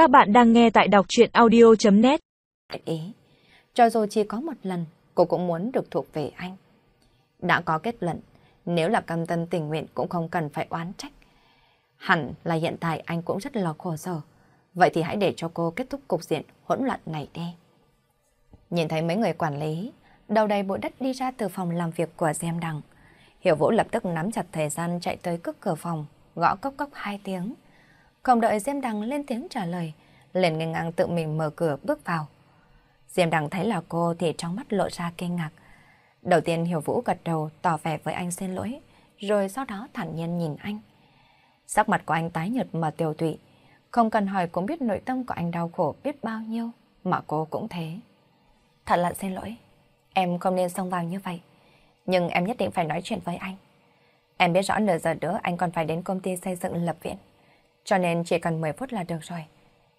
Các bạn đang nghe tại đọc chuyện audio.net Ý, cho dù chỉ có một lần, cô cũng muốn được thuộc về anh. Đã có kết luận, nếu là cam tâm tình nguyện cũng không cần phải oán trách. Hẳn là hiện tại anh cũng rất là khổ sở. Vậy thì hãy để cho cô kết thúc cục diện hỗn loạn này đi. Nhìn thấy mấy người quản lý, đầu đầy bụi đất đi ra từ phòng làm việc của Diêm Đằng. Hiểu Vũ lập tức nắm chặt thời gian chạy tới cước cửa phòng, gõ cốc cốc hai tiếng. Không đợi Diêm Đằng lên tiếng trả lời, liền ngang ngang tự mình mở cửa bước vào. Diêm Đằng thấy là cô thì trong mắt lộ ra kinh ngạc. Đầu tiên Hiểu Vũ gật đầu tỏ vẻ với anh xin lỗi, rồi sau đó thản nhiên nhìn anh. Sắc mặt của anh tái nhợt mà tiêu tụy, không cần hỏi cũng biết nội tâm của anh đau khổ biết bao nhiêu, mà cô cũng thế. Thật là xin lỗi, em không nên xông vào như vậy, nhưng em nhất định phải nói chuyện với anh. Em biết rõ nửa giờ nữa anh còn phải đến công ty xây dựng lập viện, cho nên chỉ cần 10 phút là được rồi.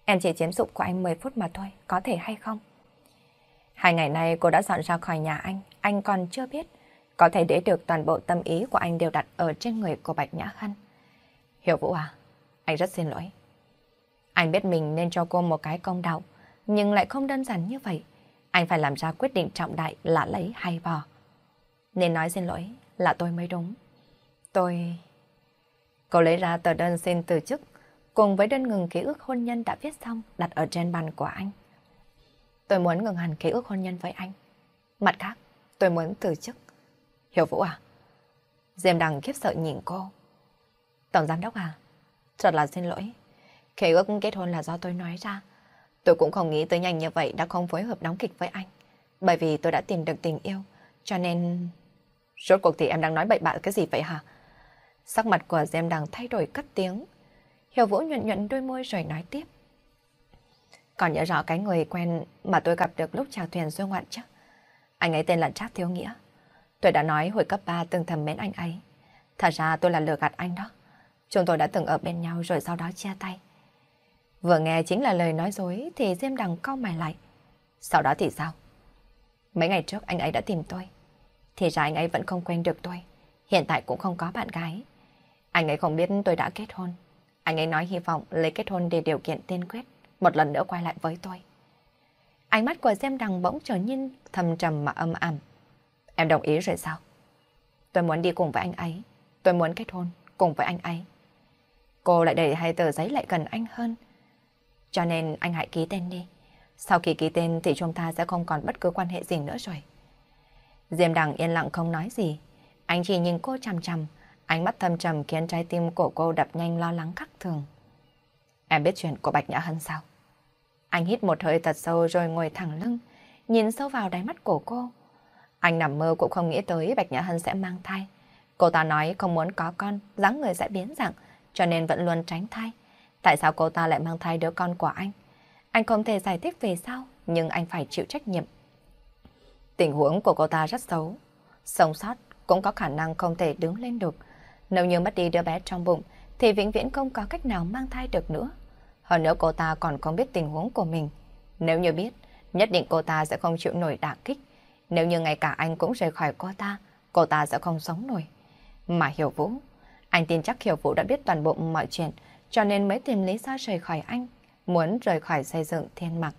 Em chỉ chiếm dụng của anh 10 phút mà thôi, có thể hay không? Hai ngày nay cô đã dọn ra khỏi nhà anh, anh còn chưa biết. Có thể để được toàn bộ tâm ý của anh đều đặt ở trên người của Bạch Nhã Hân. Hiểu Vũ à, anh rất xin lỗi. Anh biết mình nên cho cô một cái công đạo, nhưng lại không đơn giản như vậy. Anh phải làm ra quyết định trọng đại là lấy hay bỏ. Nên nói xin lỗi là tôi mới đúng. Tôi... Cô lấy ra tờ đơn xin từ chức, cùng với đơn ngừng ký ức hôn nhân đã viết xong đặt ở trên bàn của anh. Tôi muốn ngừng hẳn ký ức hôn nhân với anh. Mặt khác, tôi muốn từ chức. Hiểu Vũ à? Diêm Đằng khiếp sợ nhìn cô. Tổng giám đốc à? Thật là xin lỗi. Ký ức kết hôn là do tôi nói ra. Tôi cũng không nghĩ tới nhanh như vậy đã không phối hợp đóng kịch với anh. Bởi vì tôi đã tìm được tình yêu. Cho nên... Rốt cuộc thì em đang nói bậy bạ cái gì vậy hả? Sắc mặt của Diêm Đằng thay đổi cất tiếng. Hiểu Vũ nhuận nhuận đôi môi rồi nói tiếp. Còn nhớ rõ cái người quen mà tôi gặp được lúc chào thuyền du ngoạn chứ. Anh ấy tên là Trác Thiếu Nghĩa. Tôi đã nói hồi cấp 3 từng thầm mến anh ấy. Thật ra tôi là lừa gạt anh đó. Chúng tôi đã từng ở bên nhau rồi sau đó chia tay. Vừa nghe chính là lời nói dối thì Diêm Đằng cau mày lại. Sau đó thì sao? Mấy ngày trước anh ấy đã tìm tôi. Thì ra anh ấy vẫn không quen được tôi. Hiện tại cũng không có bạn gái. Anh ấy không biết tôi đã kết hôn. Anh ấy nói hy vọng lấy kết hôn để điều kiện tiên quyết, một lần nữa quay lại với tôi. Ánh mắt của Diêm Đằng bỗng trở nên thầm trầm mà âm ảm Em đồng ý rồi sao? Tôi muốn đi cùng với anh ấy. Tôi muốn kết hôn cùng với anh ấy. Cô lại đẩy hai tờ giấy lại gần anh hơn. Cho nên anh hãy ký tên đi. Sau khi ký tên thì chúng ta sẽ không còn bất cứ quan hệ gì nữa rồi. Diêm Đằng yên lặng không nói gì. Anh chỉ nhìn cô chằm chằm. Ánh mắt thâm trầm khiến trái tim của cô đập nhanh lo lắng khắc thường. Em biết chuyện của Bạch Nhã Hân sao? Anh hít một hơi thật sâu rồi ngồi thẳng lưng, nhìn sâu vào đáy mắt của cô. Anh nằm mơ cũng không nghĩ tới Bạch Nhã Hân sẽ mang thai. Cô ta nói không muốn có con, dáng người sẽ biến dạng, cho nên vẫn luôn tránh thai. Tại sao cô ta lại mang thai đứa con của anh? Anh không thể giải thích về sao, nhưng anh phải chịu trách nhiệm. Tình huống của cô ta rất xấu. Sống sót cũng có khả năng không thể đứng lên được. Nếu như mất đi đứa bé trong bụng, thì vĩnh viễn không có cách nào mang thai được nữa. Hơn nữa cô ta còn không biết tình huống của mình. Nếu như biết, nhất định cô ta sẽ không chịu nổi đả kích. Nếu như ngay cả anh cũng rời khỏi cô ta, cô ta sẽ không sống nổi. Mà Hiểu Vũ, anh tin chắc Hiểu Vũ đã biết toàn bộ mọi chuyện, cho nên mới tìm lý do rời khỏi anh, muốn rời khỏi xây dựng thiên mặc.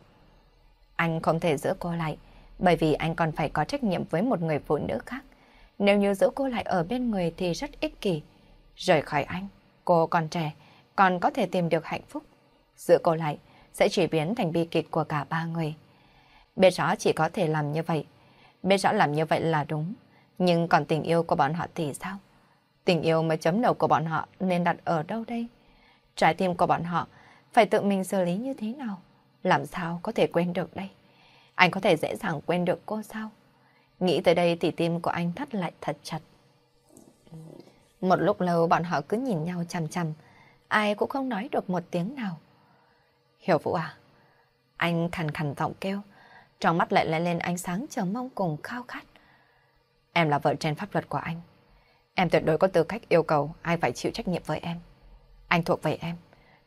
Anh không thể giữ cô lại, bởi vì anh còn phải có trách nhiệm với một người phụ nữ khác. Nếu như giữ cô lại ở bên người thì rất ích kỷ. Rời khỏi anh, cô còn trẻ, còn có thể tìm được hạnh phúc giữ cô lại sẽ chỉ biến thành bi kịch của cả ba người. Biết rõ chỉ có thể làm như vậy, biết rõ làm như vậy là đúng, nhưng còn tình yêu của bọn họ thì sao? Tình yêu mà chấm đầu của bọn họ nên đặt ở đâu đây? Trái tim của bọn họ phải tự mình xử lý như thế nào? Làm sao có thể quên được đây? Anh có thể dễ dàng quên được cô sao? Nghĩ tới đây thì tim của anh thắt lại thật chặt. Một lúc lâu bọn họ cứ nhìn nhau chằm chằm, ai cũng không nói được một tiếng nào. Hiểu Vũ à? Anh khàn khàn giọng kêu, trong mắt lại lại lên ánh sáng chờ mong cùng khao khát. Em là vợ trên pháp luật của anh. Em tuyệt đối có tư cách yêu cầu ai phải chịu trách nhiệm với em. Anh thuộc về em,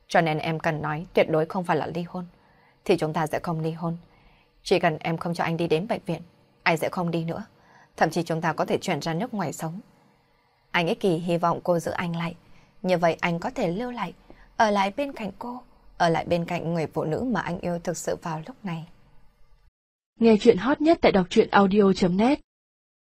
cho nên em cần nói tuyệt đối không phải là ly hôn. Thì chúng ta sẽ không ly hôn. Chỉ cần em không cho anh đi đến bệnh viện, anh sẽ không đi nữa. Thậm chí chúng ta có thể chuyển ra nước ngoài sống. Anh ích kỳ hy vọng cô giữ anh lại. Như vậy anh có thể lưu lại, ở lại bên cạnh cô ở lại bên cạnh người phụ nữ mà anh yêu thực sự vào lúc này. Nghe chuyện hot nhất tại đọc truyện audio.net